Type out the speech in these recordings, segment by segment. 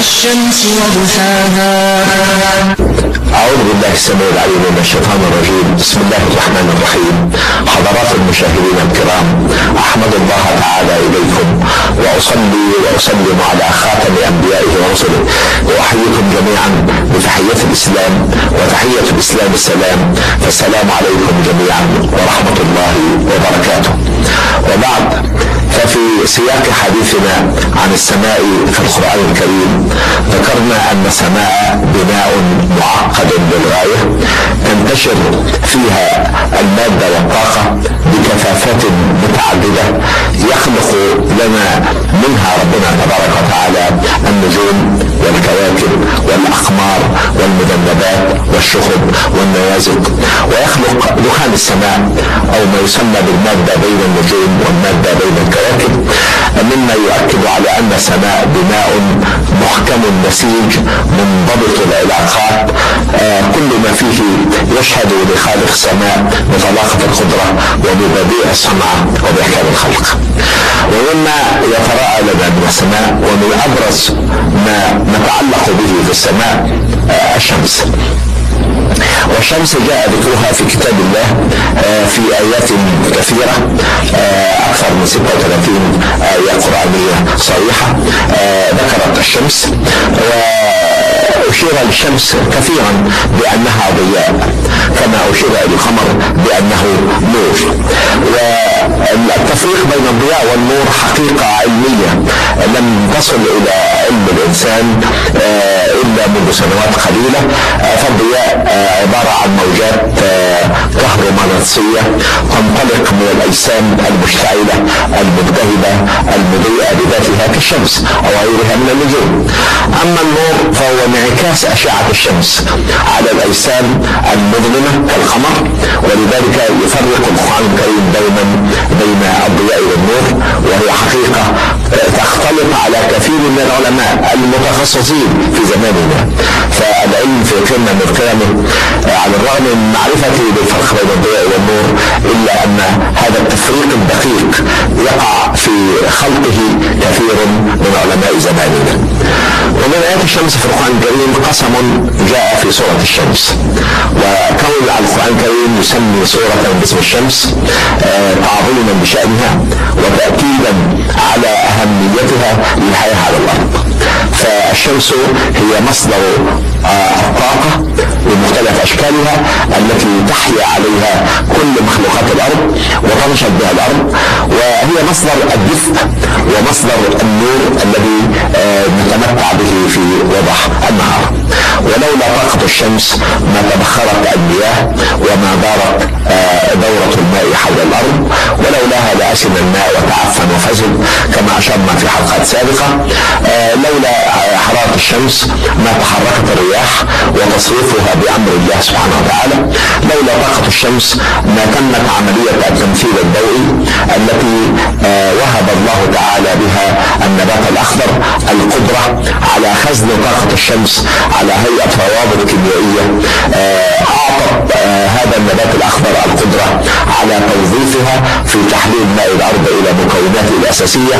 والشمس وضحاها. أعوذ بالله السميع العليم من الشيطان الرجيم. بسم الله الرحمن الرحيم. حضرات المشاهدين الكرام أحمد الله تعالى إليكم وأصلي وأسلم على خاتم أنبيائه ورسله. وأحييكم جميعا بتحية الإسلام وتحية الإسلام السلام. فالسلام عليكم جميعا ورحمة الله وبركاته. وبعد ففي سياق حديثنا عن السماء في القرآن الكريم ذكرنا أن السماء بناء معقد. للغاية تنتشر فيها المادة والطاقة بكثافات متعددة يخلق لنا منها ربنا تبارك وتعالى النجوم والكواكب والأقمار والمذنبات والشهب والنيازك ويخلق دخان السماء أو ما يسمى بالمادة بين النجوم والمادة بين أن السماء بناء محكم نسيج منضبط العلاقات آه كل ما فيه يشهد لخالق السماء بطلاقة القدرة وببديع الصنعة وبإحكام الخلق. ومما يتراءى لنا من السماء ومن أبرز ما نتعلق به في السماء آه الشمس. والشمس جاء ذكرها في كتاب الله في آيات كثيرة أكثر من 36 آية قرآنية صريحة ذكرت الشمس وأشير للشمس كثيرا بأنها ضياء كما أشير إلى القمر بأنه نور. والتفريق بين الضياء والنور حقيقة علمية. لم تصل إلى علم الإنسان إلا منذ سنوات قليلة. فالضياء عبارة عن موجات كهرومغناطيسية تنطلق من الأجسام المشتعلة الملتهبة المضيئة بذاتها كالشمس أو غيرها من النجوم. أما النور فهو انعكاس أشعة الشمس على الأجسام المظلمة كالقمر ولذلك يفرق القرآن الكريم دائما بين الضياء والنور وهي حقيقة تختلط على كثير من العلماء المتخصصين في زماننا. فالعلم في قمة من قيمه على الرغم من معرفتي بالفرق بين الضياء والنور إلا أن هذا التفريق الدقيق يقع في خلقه كثير من علماء زماننا. ومن آيات الشمس في القرآن الكريم قسم جاء في سورة الشمس. وكون القرآن الكريم يسمي سورة باسم الشمس تعظيما بشأنها وتأكيدا على أهميتها للحياة على الأرض. فالشمس هي مصدر الطاقة بمختلف أشكالها التي تحيا عليها كل مخلوقات الأرض وتنشط بها الأرض وهي مصدر الدفء ومصدر النور الذي نتمتع به في وضح النهار. ولولا طاقة الشمس ما تبخرت المياه وما دارت دورة الماء حول الأرض ولولاها لأسن الماء وتعفن وفزل كما أشرنا في حلقات سابقة لولا حرارة الشمس ما تحركت الرياح وتصريفها بأمر الله سبحانه وتعالى. لولا طاقة الشمس ما تمت عملية التمثيل الضوئي التي وهب الله تعالى بها النبات الأخضر القدرة على خزن طاقة الشمس على هيئة روابط كيميائية. أعطت هذا النبات الأخضر القدرة على توظيفها في تحليل ماء الأرض إلى مكوناته الأساسية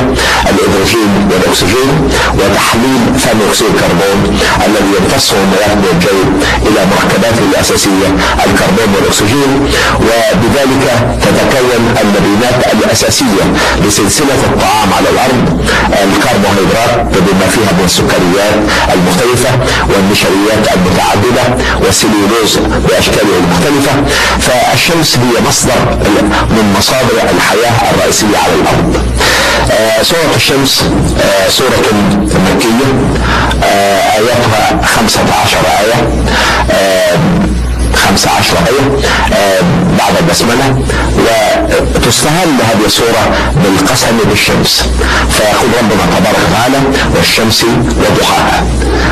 الهيدروجين والأكسجين وتحليل ثاني أكسيد الكربون الذي يمتصه النبات من الجو إلى مركباته الأساسية الكربون والأكسجين وبذلك تتكون اللبنات الأساسية لسلسلة الطعام على الأرض الكربوهيدرات بما فيها من السكريات المختلفة والنشويات المتعددة والسليولوز بأشكاله المختلفة فالشمس هي مصدر من مصادر الحياة الرئيسية على الأرض. آه سورة الشمس آه سورة مكية آه آياتها خمسة عشر آية. خمسة عشر آية بعد البسملة. وتستهل هذه السورة بالقسم بالشمس. فيقول ربنا تبارك وتعالى والشمس وضحاها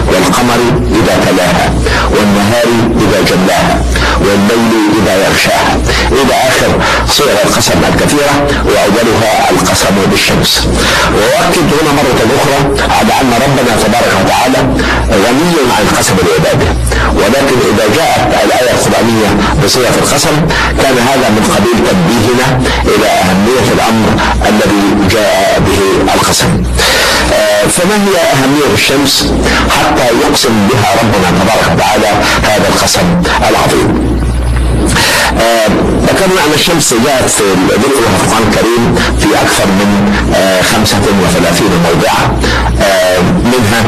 والقمر إذا تلاها والنهار إذا جلاها والليل إذا يغشاها. إلى آخر صور القسم الكثيرة وأولها القسم بالشمس. وأؤكد هنا مرة أخرى على أن ربنا تبارك وتعالى غني عن القسم لعباده ولكن إذا جاءت الآية القرآنية القرآنية بصيغة القسم كان هذا من قبيل تنبيهنا إلى أهمية الأمر الذي جاء به القسم آه، فما هي أهمية الشمس حتى يقسم بها ربنا تبارك وتعالى هذا القسم العظيم؟ ذكرنا ان الشمس جاءت في ذكرها في القران الكريم في أكثر من 35 موضعا منها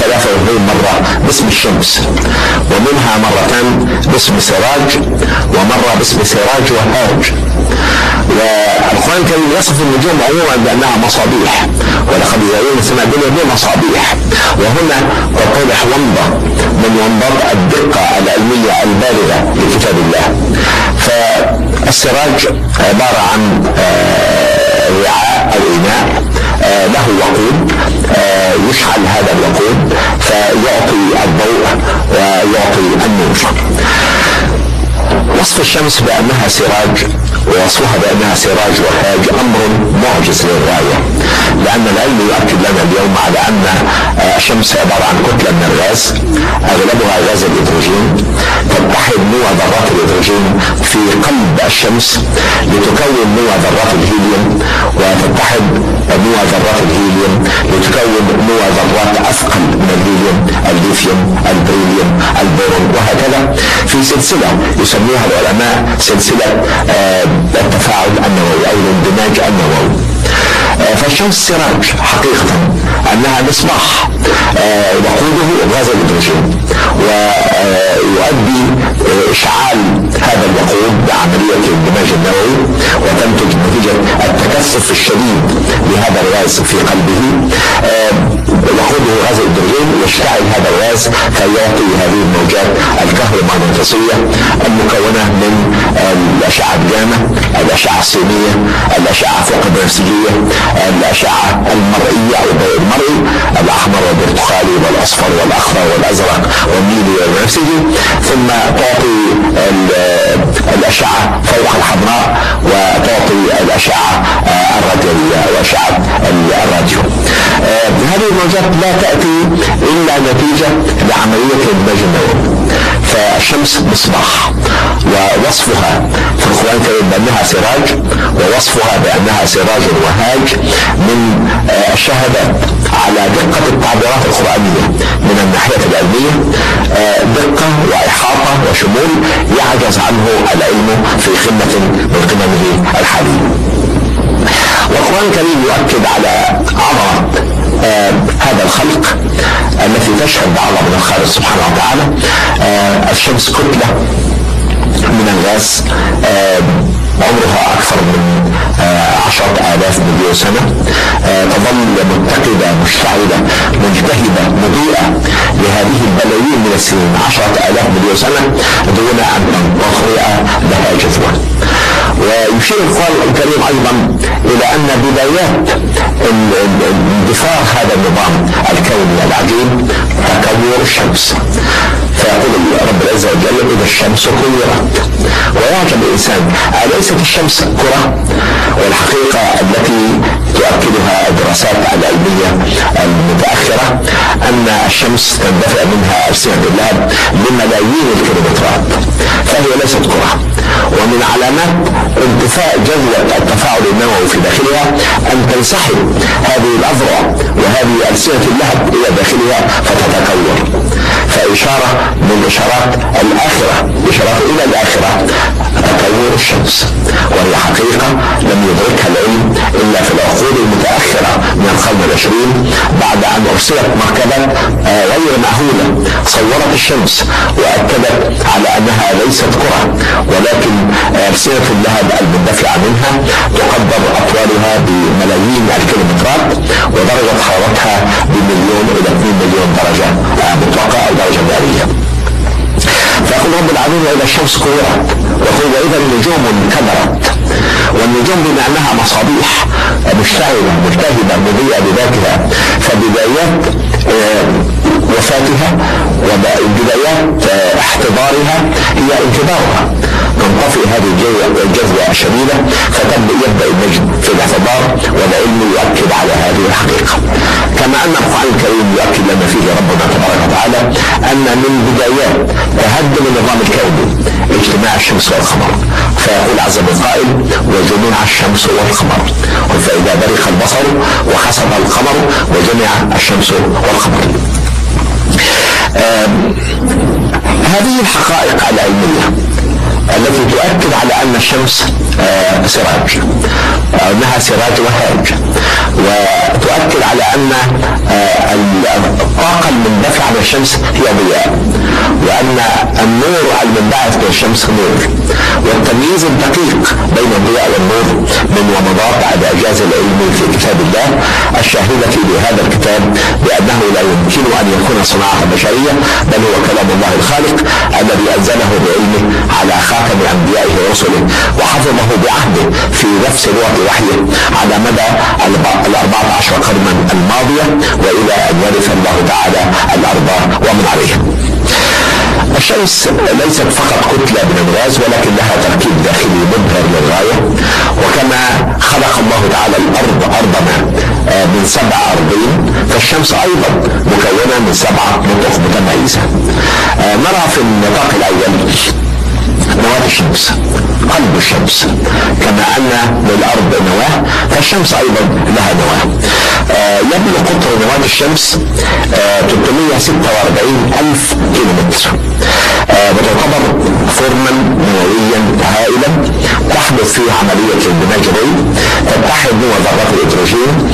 43 مرة باسم الشمس ومنها مرتان باسم سراج ومرة باسم سراج وهاج. والقرآن الكريم يصف النجوم عموما بأنها مصابيح ولقد زينا السماء الدنيا بمصابيح وهنا تتضح ومضة من ومضات الدقة العلمية البالغة. لكتاب الله. فالسراج عبارة عن آه، وعاء أو اناء آه، له وقود آه، يشعل هذا الوقود فيعطي الضوء ويعطي النور. وصف الشمس بأنها سراج ووصفها بأنها سراج وهاج أمر معجز للغايه لأن العلم يؤكد لنا اليوم على أن الشمس عبارة عن كتلة من الغاز أغلبها غاز الهيدروجين. تتحد نوى ذرات الهيدروجين في قلب الشمس لتكون نوى ذرات الهيليوم وتتحد نوى ذرات الهيليوم لتكون نوى ذرات أثقل من الهيليوم الليثيوم البريليوم البورون وهكذا. في سلسلة يسموها العلماء سلسلة آه، التفاعل النووي أو الاندماج النووي. آه، فالشمس سراج حقيقة أنها مصباح. آه، وقوده غاز الهيدروجين ويؤدي إشعال هذا الوقود بعملية الاندماج النووي وتنتج نتيجة التكثف الشديد لهذا الغاز في قلبه. وقوده غاز الهيدروجين يشتعل هذا الغاز فيعطي هذه الموجات الكهرومغناطيسية المكونة من الأشعة الجامة الأشعة الصينية الأشعة فوق البنفسجية الأشعة المرئية أو الضوء المرئي الأحمر والبرتقالي والأصفر والأخضر والأزرق والنيلي والبنفسجي ثم تعطي الأشعة فوق الحمراء وتعطي الأشعة الراديوية وأشعة الراديو هذه الموجات لا تأتي إلا نتيجة لعملية الإنتاج النووي فالشمس مصباح ووصفها في القرآن الكريم بأنها سراج ووصفها بأنها سراج وهاج من الشهادات على دقة التعبيرات القرآنية من الناحية العلمية. دقة وإحاطة وشمول يعجز عنه العلم في قمة من قممه الحالية والقرآن الكريم يؤكد على عظمة آه هذا الخلق التي تشهد بعظمة الخالق سبحانه وتعالى. آه الشمس كتلة من الغاز آه عمرها أكثر من عشرة آلاف مليون سنة. تظل متقدة مشتعلة مجتهدة مضيئة لهذه البلايين من السنين عشرة آلاف مليون سنة دون أن تنطفئ لها جذوة ويشير القرآن الكريم أيضا إلى أن بدايات اندثار هذا النظام الكوني العجيب تكور الشمس. فيقول رب العزة وجل إذا الشمس كورت. ويعجب الإنسان أليست الشمس كرة؟ والحقيقة التي تؤكدها الدراسات العلمية المتأخرة أن الشمس تندفع منها ألسنة اللهب لملايين الكيلومترات. فهي ليست كرة. ومن علامات انتفاء جذوة التفاعل النووي في داخلها أن تنسحب هذه الأذرع وهذه ألسنة اللهب إلى داخلها فتتكور فإشارة من إشارات الآخرة إشارات إلى الآخرة. تكور الشمس وهي حقيقة لم يدركها العلم إلا في العقود المتأخرة من القرن العشرين بعد أن أرسلت مركبة آه، غير مأهولة. صورت الشمس وأكدت على أنها ليست كرة ولكن ألسنة اللهب المندفعة منها تقدر أطوالها بملايين الكيلومترات ودرجة حرارتها بمليون إلى 2 مليون درجة آه، مطلقة أو درجة نارية فيقول رب العالمين إذا الشمس كورت يقول وإذا النجوم انكدرت. والنجوم بما أنها مصابيح مشتعلة مجتهدة مضيئة بذاتها. فبدايات آه، وفاتها وبدايات آه، احتضارها هي انتظارها تنطفئ هذه الجذبة الشديدة فتبدأ يبدأ المجد في الاعتبار والعلم يؤكد على هذه الحقيقة. كما أن القرآن الكريم يؤكد لنا فيه ربنا تبارك وتعالى أن من بدايات تهدم النظام الكوني اجتماع الشمس والقمر. فيقول عز من قائل وجميع الشمس والقمر فإذا برق البصر وخسف القمر وجمع الشمس والقمر. هذه الحقائق العلمية التي تؤكد على أن الشمس آه، سراج أنها سراج وهاج وتؤكد على أن آه، الطاقة المندفعة عن الشمس هي ضياء وأن النور المنبعث من الشمس نور والتمييز الدقيق بين الضياء والنور من ومضات الإعجاز العلمي في كتاب الله الشاهدة لهذا الكتاب أن يكون صناعة بشرية بل هو كلام الله الخالق الذي أنزله بعلمه على خاتم أنبيائه ورسله وحفظه بعهده في نفس لغة وحيه على مدى الأربعة عشر قرنا الماضية وإلى أن يرث الله تعالى الأرض ومن عليها. الشمس ليست فقط كتلة من الغاز ولكن لها تركيب داخلي مبهر للغاية. وكما خلق الله تعالى الأرض أرضنا آه، من سبع أرضين فالشمس أيضا مكونة من سبعة نطق متميزة. آه، نرى في النطاق الأول نواة الشمس قلب الشمس. كما أن للأرض نواة فالشمس أيضا لها نواة. آه يبلغ قطر نواة الشمس آه 346 ألف كيلومتر. آه وتعتبر فرما نوويا هائلا تحدث فيه عملية الاندماج الري تتحد نوى ذرات الهيدروجين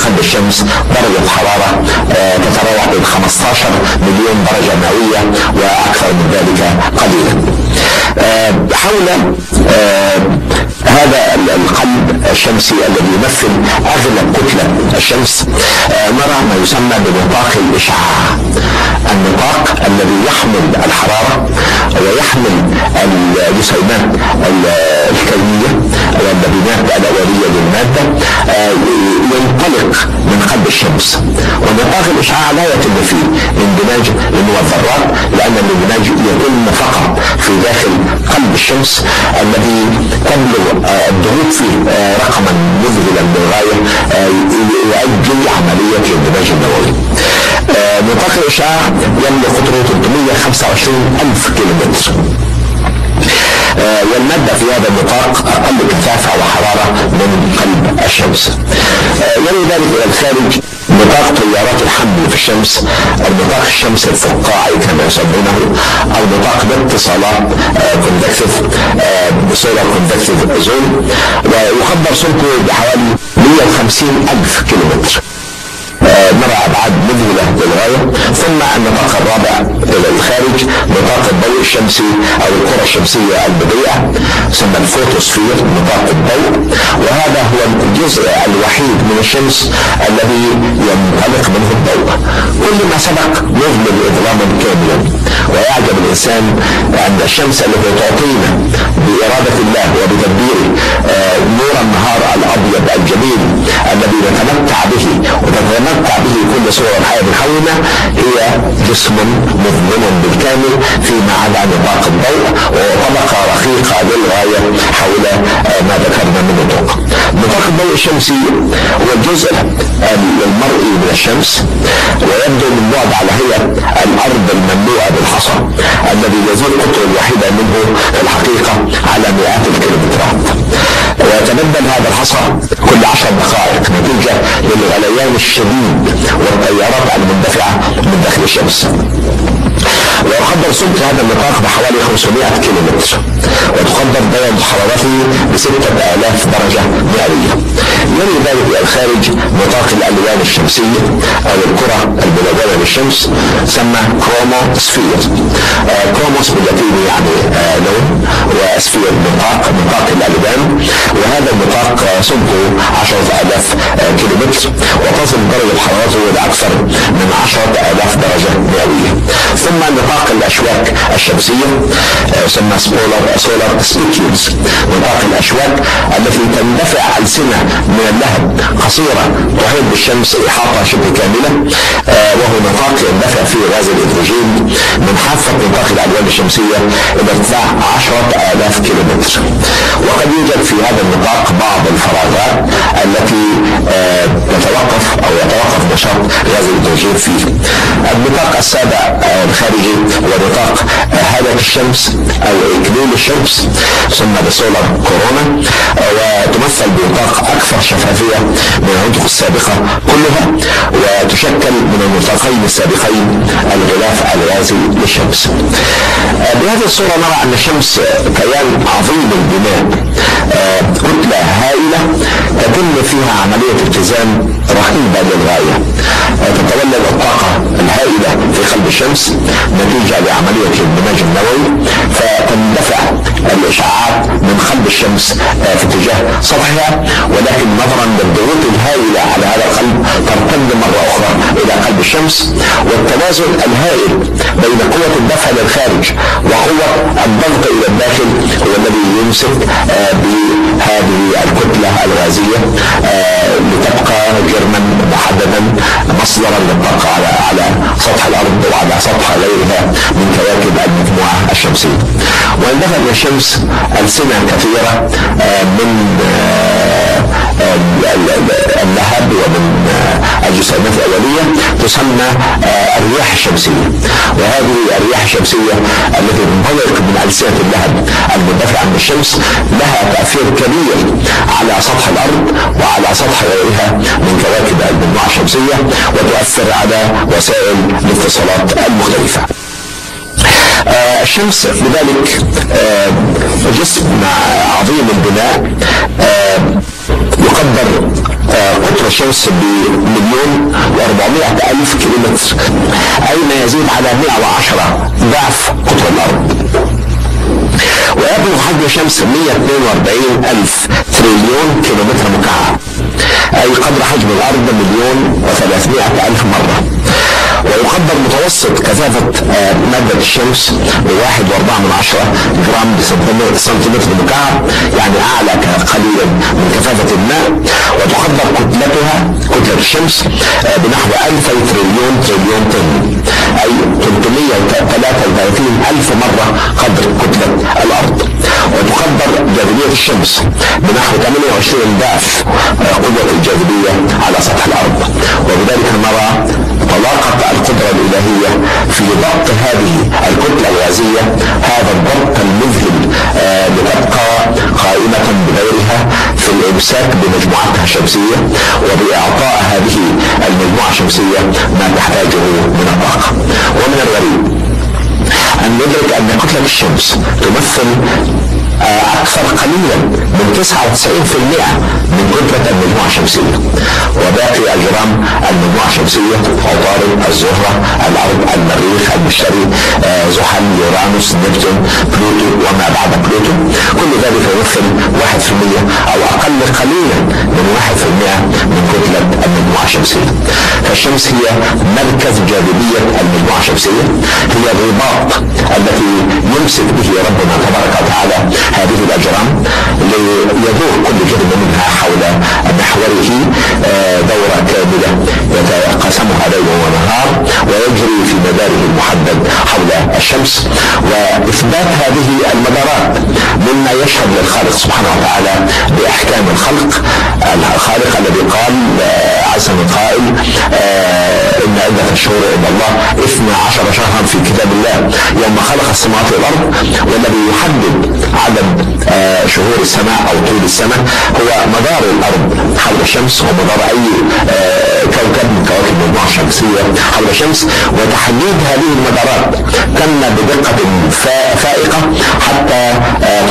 لخد الشمس درجة حرارة آه تتراوح بين 15 مليون درجة مئوية وأكثر من ذلك قليلا. آه حول آه هذا القلب الشمسي الذي يمثل اغلب كتلة الشمس. نرى ما يسمى بنطاق الإشعاع. النطاق الذي يحمل الحرارة ويحمل الجسيمات الكونية واللبنات الأولية للمادة آه ينطلق من قلب الشمس ونطاق الاشعاع لا يتم فيه اندماج الذرات لأن الاندماج يتم فقط في داخل قلب الشمس الذي تبلغ آه، الضغوط فيه آه، رقما مذهلا للغايه آه، يؤجل عملية الاندماج النووي. نطاق الاشعاع يملك قطره 325 ألف كيلومتر. والمادة في هذا النطاق أقل كثافة وحرارة من قلب الشمس. يلي ذلك إلى الخارج نطاق تيارات الحمل في الشمس أو نطاق الشمس الفقاعي كما يسمونه أو نطاق الاتصالات convective solar convective zone ويقدر سمكه بحوالي 150 ألف كيلومتر. نرى ابعاد مذهله للغايه ثم النطاق الرابع إلى الخارج نطاق الضوء الشمسي أو الكره الشمسية البديئه يسمى ال photosphere نطاق الضوء. وهذا هو الجزء الوحيد من الشمس الذي ينطلق منه الضوء. كل ما سبق يظلم اظلاما كاملا ويعجب الإنسان أن الشمس التي تعطينا بإرادة الله وبتدبيره آه، نور النهار الأبيض الجميل الذي نتمتع به وتتمتع به كل صور الحياة من حولنا هي جسم مظلم بالكامل فيما عدا نطاق الضوء وطبقة رقيقة للغاية حول آه، ما ذكرنا من نطاق. نطاق الضوء الشمسي هو الجزء المرئي من الشمس ويبدو من بعد على هيئة الأرض المملوءة بالحصى الذي يزيد قطر الوحيدة منه في الحقيقة على مئات الكيلومترات. ويتبدل هذا الحصى كل عشر دقائق نتيجة للغليان الشديد والتيارات المندفعة من داخل الشمس ويقدر سمك هذا النطاق بحوالي 500 كيلو متر وتقدر درجة حرارته ب 6000 درجة مئوية. يلي ذلك إلى الخارج نطاق الألوان الشمسية أو الكرة الملونة للشمس سمى chromosphere. آه chromos باللاتيني يعني آه لون و sphere نطاق نطاق الألوان. وهذا النطاق سمكه 10000 كيلومتر وتصل درجة حرارته إلى أكثر من عشرة آلاف درجة مئوية. ثم نطاق الأشواك الشمسية يسمى solar solar spicules نطاق الأشواك التي تندفع ألسنة من اللهب قصيرة تحيط بالشمس إحاطة شبه كاملة آه، وهو نطاق يندفع فيه غاز الهيدروجين من حافة نطاق الألوان الشمسية إلى ارتفاع عشرة آلاف كيلومتر. وقد يوجد في هذا النطاق بعض الفراغات التي آه، تتوقف أو يتوقف نشاط غاز الهيدروجين فيه. النطاق السابع آه، الخارجي هو نطاق هالة الشمس أو إكليل الشمس ثم بسولار كورونا وتمثل بنطاق أكثر شفافية من العنق السابقة كلها وتشكل من النطاقين السابقين الغلاف الغازي للشمس. بهذه الصورة نرى أن الشمس كيان عظيم البناء كتلة هائلة تتم فيها عملية اتزان رهيبة للغاية. تتولد الطاقة الهائلة في قلب الشمس نتيجة لعملية البناج النووي فتندفع الإشعاعات من قلب الشمس في اتجاه سطحها ولكن نظرا للضغوط الهائلة على هذا القلب ترتد مرة أخرى إلى قلب الشمس والتوازن الهائل بين قوة الدفع للخارج وقوة الضغط إلى الداخل هو الذي يمسك آه، بهذه الكتلة الغازية آه، لتبقى جرما محددا. مصدرا للطاقة على على سطح الأرض وعلى سطح غيرها من كواكب المجموعة الشمسية. واندفعت الشمس ألسنة كثيرة آه، من اللهب ومن الجسيمات الأولية تسمى الرياح الشمسية. وهذه الرياح الشمسية التي تنطلق من ألسنة اللهب المندفعة من الشمس لها تأثير كبير على سطح الأرض وعلى سطح غيرها من كواكب المجموعة الشمسية وتؤثر على وسائل الاتصالات المختلفة. آه الشمس لذلك آه جسم عظيم البناء آه يقدر آه، قطر الشمس بمليون و400 ألف كيلومتر أي ما يزيد على 110 ضعف قطر الأرض. ويبلغ حجم الشمس 142 ألف تريليون كيلومتر مكعب أي قدر حجم الأرض مليون و300 ألف مرة. ويقدر متوسط كثافة آه، مادة الشمس بواحد وأربعة من عشرة جرام بسنتيمتر مكعب يعني أعلى قليلا من كثافة الماء. وتقدر كتلتها كتلة الشمس آه، بنحو 2000 تريليون تريليون طن أي 333 ألف مرة قدر كتلة الأرض. وتقدر جاذبية الشمس بنحو 28 ضعف قوة الجاذبية على سطح الأرض. وبذلك نرى طلاقة القدرة الإلهية في ضبط هذه الكتلة الغازية هذا الضبط المذهل آه لتبقى قائمة بغيرها في الإمساك بمجموعتها الشمسية وبإعطاء هذه المجموعة الشمسية ما تحتاجه من الطاقة. ومن الغريب أن ندرك أن كتلة الشمس تمثل أكثر قليلا من 99% من كتلة المجموعة الشمسية. وباقي أجرام المجموعة الشمسية عطارد الزهرة الأرض المريخ المشتري آه، زحل يورانوس نبتون بلوتو وما بعد بلوتو. كل ذلك يمثل 1% أو أقل قليلا من 1% من كتلة المجموعة الشمسية. فالشمس هي مركز جاذبية المجموعة الشمسية. هي الرباط التي يمسك به ربنا تبارك وتعالى هذه الأجرام ليدور كل جرم منها حول محوره آه، دورة كاملة يتقاسمها ليل ونهار ويجري في مداره المحدد حول الشمس. وإثبات هذه المدارات مما يشهد للخالق سبحانه وتعالى بأحكام الخلق الخالق الذي قال آه، عز من قائل آه، إن عدة الشهور عند الله. اثنا عشر شهرا في كتاب الله. يوم خلق السماوات والأرض والذي يحدد عدد آه، شهور السماء أو طول السماء هو مدار الأرض. حول الشمس ومدار أي آه، كوكب من كواكب المجموعة الشمسية. حول الشمس وتحديد هذه المدارات. تم بدقة فائقة حتى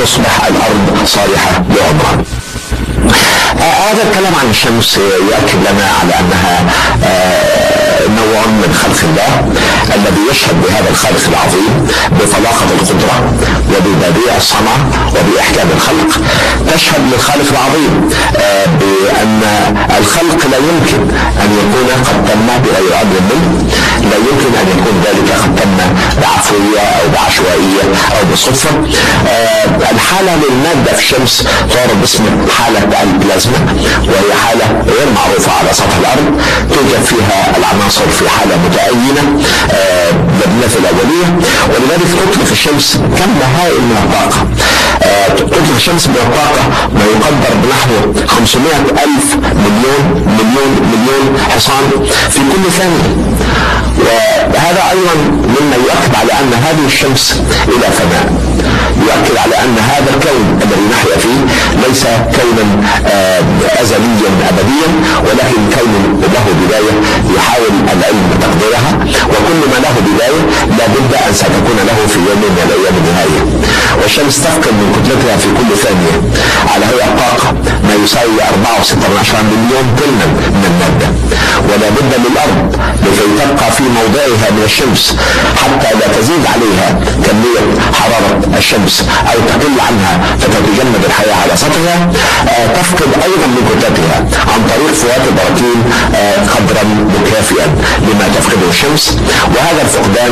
تصبح الأرض صالحة لعمران. هذا الكلام عن الشمس يؤكد لنا على أنها من خلق الله الذي يشهد بهذا الخالق العظيم بطلاقة القدرة وببديع الصنع وبإحكام الخلق. تشهد للخالق العظيم آه، بأن الخلق لا يمكن أن يكون قد تم بغير أمر منه. لا يمكن أن يكون ذلك قد تم بعفوية أو بعشوائية أو بالصدفة آه، الحالة للمادة في الشمس تعرف باسم حالة البلازما وهي حالة غير معروفة على سطح الأرض توجد فيها العناصر في حالة متأينة مبنية آه، الأولية. ولذلك تطلق الشمس كم هائل من الطاقة. آه، تطلق الشمس من الطاقة ما يقدر بنحو 500 ألف مليون مليون مليون حصان في كل ثانية. وهذا أيضا مما يؤكد على أن هذه الشمس إلى فناء. يؤكد على أن هذا الكون الذي نحيا فيه ليس كونا آه، أزليا أبديا ولكن كون له بداية لابد أن ستكون له في يوم من والشمس تفقد من كتلتها في كل ثانية. على هيئة طاقة ما يساوي 4.16 مليون طنا من المادة ولا بد للأرض لكي تبقى في موضعها من الشمس حتى لا تزيد عليها كمية حرارة الشمس أو تقل عنها فتتجمد الحياة على سطحها. آه، تفقد أيضا من كتلتها عن طريق فوات البراكين آه، قدرا مكافئا لما تفقده الشمس. وهذا الفقدان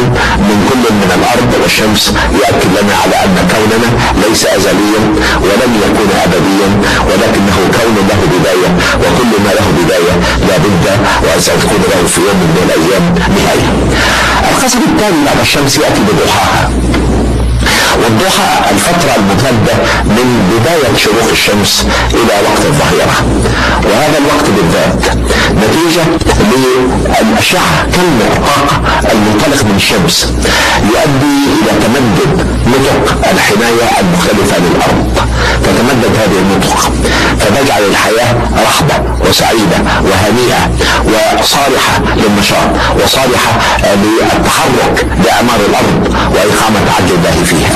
من كل من الأرض والشمس يؤكد لنا على أن كوننا ليس أزليا ولن يكون أبديا ولكنه كون له بداية وكل ما له بداية لابد وأن سيكون له في يوم من الأيام نهاية. القسم الثاني بعد الشمس يأتي بضحاها والضحى الفترة الممتدة من بداية شروق الشمس إلى وقت الظهيرة. وهذا الوقت بالذات نتيجة للأشعة كم الطاقة المنطلق من الشمس يؤدي إلى تمدد نطق الحماية المختلفة للأرض. تتمدد هذه النطق فتجعل الحياة رحبة وسعيدة وهنيئة وصالحة للنشاط وصالحة للتحرك لإعمار الأرض وإقامة عدل الله فيها.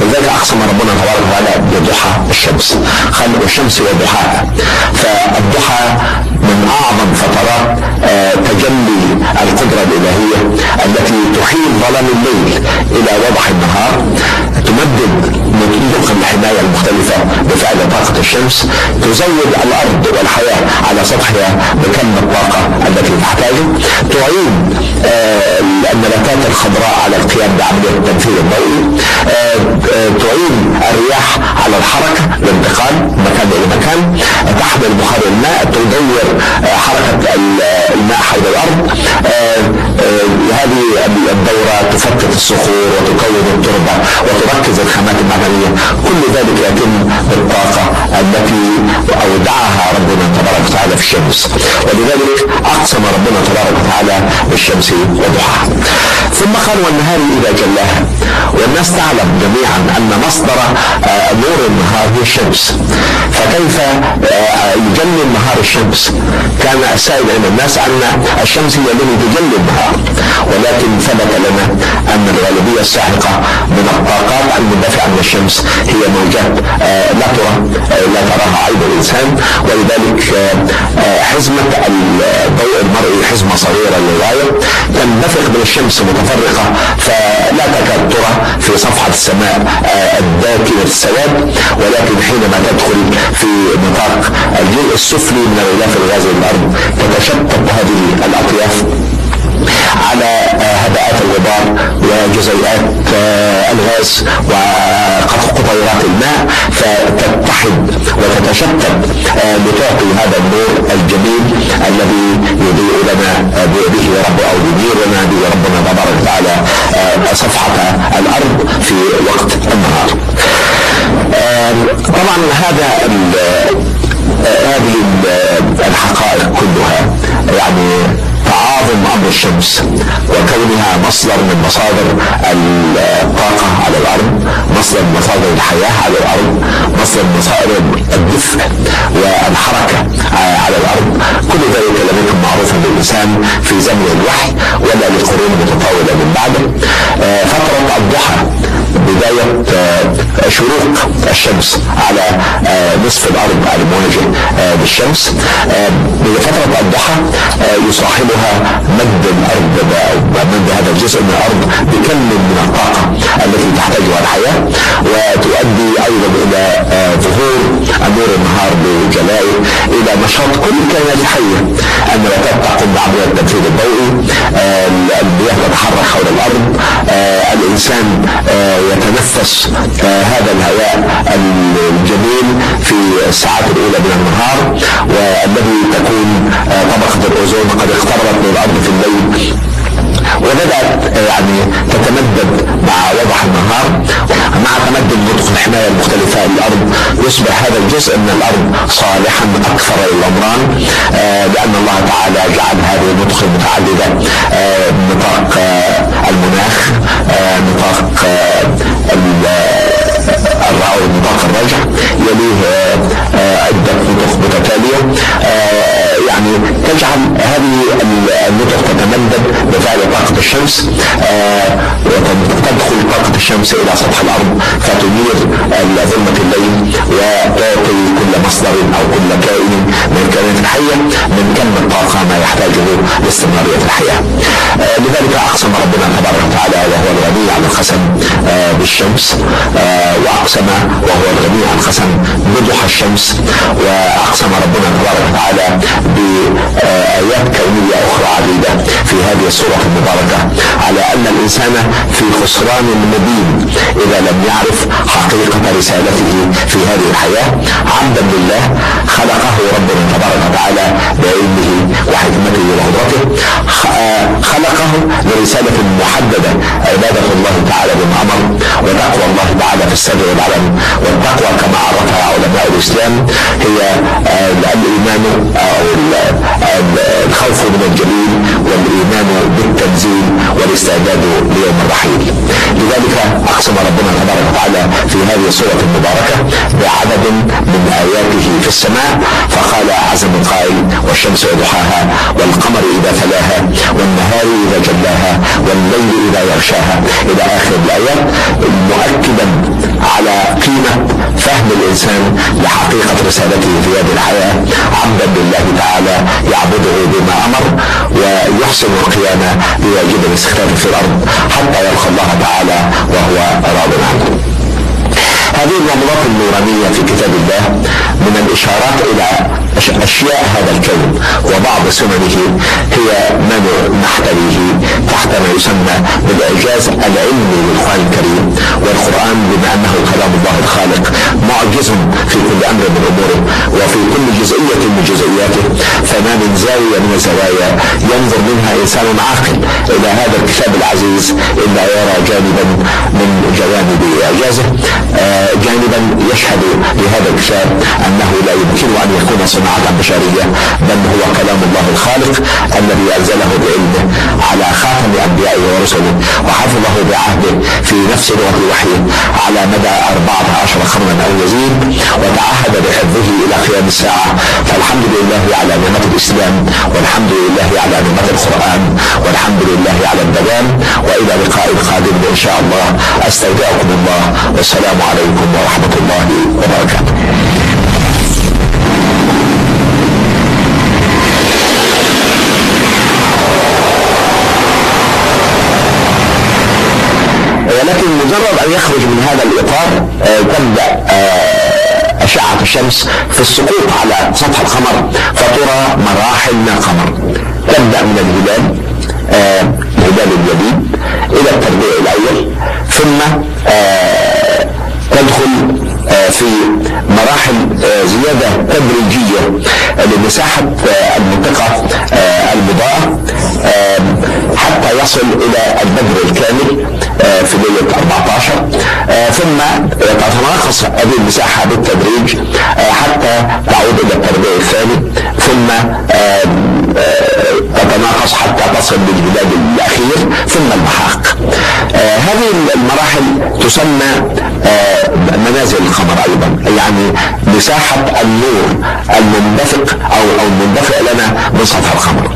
ولذلك أقسم ربنا تبارك وتعالى بضحى الشمس خلق الشمس وضحاها. فالضحى من أعظم فترات آه، تجلي القدرة الإلهية التي تحيل ظلام الليل إلى وضح النهار تمدد نطق الحماية المختلفة بفعل طاقة الشمس تزود الأرض والحياة على سطحها بكم الطاقة التي تحتاجه تعين آه، الملكات الخضراء على القيام بعملية التنفيذ الضوئي آه، تعين الرياح على الحركة الانتقال مكان إلى مكان تحمل بخار الماء تدور حركة الماء حول الأرض. هذه الدورة تفتت الصخور وتكون التربة وتركز الخامات المعدنيه كل ذلك يتم بالطاقة التي أودعها ربنا تبارك وتعالى في الشمس. ولذلك أقسم ربنا تبارك وتعالى بالشمس وضحاها ثم قال والنهار إذا جلاها. والناس تعلم جميعا أن مصدر آه، نور النهار هي الشمس. فكيف آه، يجلي النهار الشمس؟ كان السائل عند الناس أن الشمس هي التي تجلي النهار. ولكن ثبت لنا أن الغالبية الساحقه من الطاقات المندفعة من الشمس هي موجات آه، لا ترى لا تراها عين الإنسان. ولذلك حزمة الضوء المرئي حزمة صغيرة للغاية تنبثق من الشمس متفرقة فلا تكاد ترى في صفحه السماء الداكنه السواد ولكن حينما تدخل في نطاق الجزء السفلي من غلاف الغاز الأرض تتشتت هذه الأطياف. على هباءات الغبار وجزيئات الغاز وقطيرات الماء فتتحد وتتشتت لتعطي هذا النور الجميل الذي يضيء لنا به رب أو يديرنا به ربنا تبارك وتعالى صفحة الأرض في وقت النهار. طبعا هذا هذه الحقائق كلها يعني تعاظم أمر الشمس وكونها مصدر من مصادر الطاقة على الأرض مصدر من مصادر الحياة على الأرض مصدر من مصادر الدفء والحركة على الأرض. كل ذلك لم يكن معروفا للانسان في زمن الوحي ولا لقرون متطاوله شروق الشمس على نصف الأرض المواجه بالشمس. بفترة الضحى يصاحبها مد الأرض مد هذا الجزء من الأرض بكم من الطاقة التي تحتاجها الحياة. وتؤدي أيضا إلى ظهور نور النهار بجلائه إلى نشاط كل الكائنات الحية. النباتات تقوم بعملية التنفيذ الضوئي المياه تتحرك حول الأرض الإنسان يتنفس هذا الهواء الجميل في الساعات الأولى من النهار والذي تكون طبقة الأوزون قد اقتربت من الأرض في الليل وبدأت يعني تتمدد مع وضح النهار. مع تمدد نطق الحماية المختلفة للأرض يصبح هذا الجزء من الأرض صالحا أكثر للعمران. آه لأن الله تعالى جعل هذه النطق المتعددة آه نطاق آه المناخ نطاق تجعل هذه النطق تتمدد بفعل طاقة الشمس وتدخل طاقة الشمس إلى سطح الأرض فتنير ظلمة الليل وتعطي كل مصدر أو كل كائن من الكائنات الحية من كم الطاقة ما يحتاجه لاستمرارية الحياة. لذلك أقسم ربنا تبارك وتعالى وهو الغني عن القسم بالشمس وأقسم وهو الغني عن القسم بضحى الشمس وأقسم ربنا تبارك وتعالى بآيات كونية أخرى عديده في هذه السوره المباركة على أن الإنسان في خسران مبين إذا لم يعرف حقيقة رسالته في هذه الحياة عبدا لله خلقه ربنا تبارك وتعالى بعلمه وحكمته وقدرته خلقه لرسالة محددة عبادة الله تعالى بما أمر وتقوى الله تعالى في السر والعلم والتقوى كما عرفها علماء الإسلام هي الإيمان أو الخوف من الجليل والايمان بالتنزيل والاستعداد ليوم الرحيل. لذلك أقسم ربنا تبارك وتعالى في هذه السوره المباركة بعدد من آياته في السماء فقال عز من قائل والشمس وضحاها والقمر إذا تلاها والنهار إذا جلاها والليل إذا يغشاها. إلى آخر الآيات مؤكدا على قيمة فهم الإنسان لحقيقة رسالته في هذه الحياة. عبدا لله تعالى يعبده بما أمر ويحسن القيامه بواجب الاستخدام في الأرض حتى يلقى الله تعالى وهو راض عنه. هذه النمرات النورانية في كتاب الله من الإشارات إلى أشياء هذا الكون وبعض سننه هي ما نحتويه تحت ما يسمى بالإعجاز العلمي للقرآن الكريم. والقرآن بما أنه كلام الله الخالق معجز في كل أمر من أموره وفي كل جزئية من جزئياته. فما من زاوية من الزوايا ينظر منها إنسان عاقل إلى هذا الكتاب العزيز إلا يرى جانبا من جوانب إعجازه. آه جانبا يشهد لهذا الكتاب إنه لا يمكن أن يكون صناعة بشرية بل هو كلام الله الخالق الذي أنزله بعلمه على خاتم انبيائه ورسله وحفظه بعهده في نفس لغه وحيه على مدى 14 قرنا أو يزيد وتعهد بحفظه إلى قيام الساعة. فالحمد لله على نعمة الإسلام والحمد لله على نعمة القرآن والحمد لله على الدوام وإلى لقاء قادم إن شاء الله. أستودعكم الله والسلام عليكم ورحمة الله وبركاته ولكن ان يخرج من هذا الإطار تبدأ أشعة الشمس في السقوط على سطح القمر فترى مراحل من القمر. تبدأ من الهلال الهلال الجديد إلى التربيع الأول ثم تدخل في مراحل زيادة تدريجية لمساحة المنطقة المضاءة حتى يصل إلى البدر الكامل في ليلة 14 ثم تتناقص هذه المساحة بالتدريج حتى تعود إلى التربيع الثاني. ثم تتناقص حتى تصل للهلال الأخير ثم المحاق. هذه المراحل تسمى منازل القمر أيضا. يعني مساحة النور المندفق أو أو المندفع لنا من سطح القمر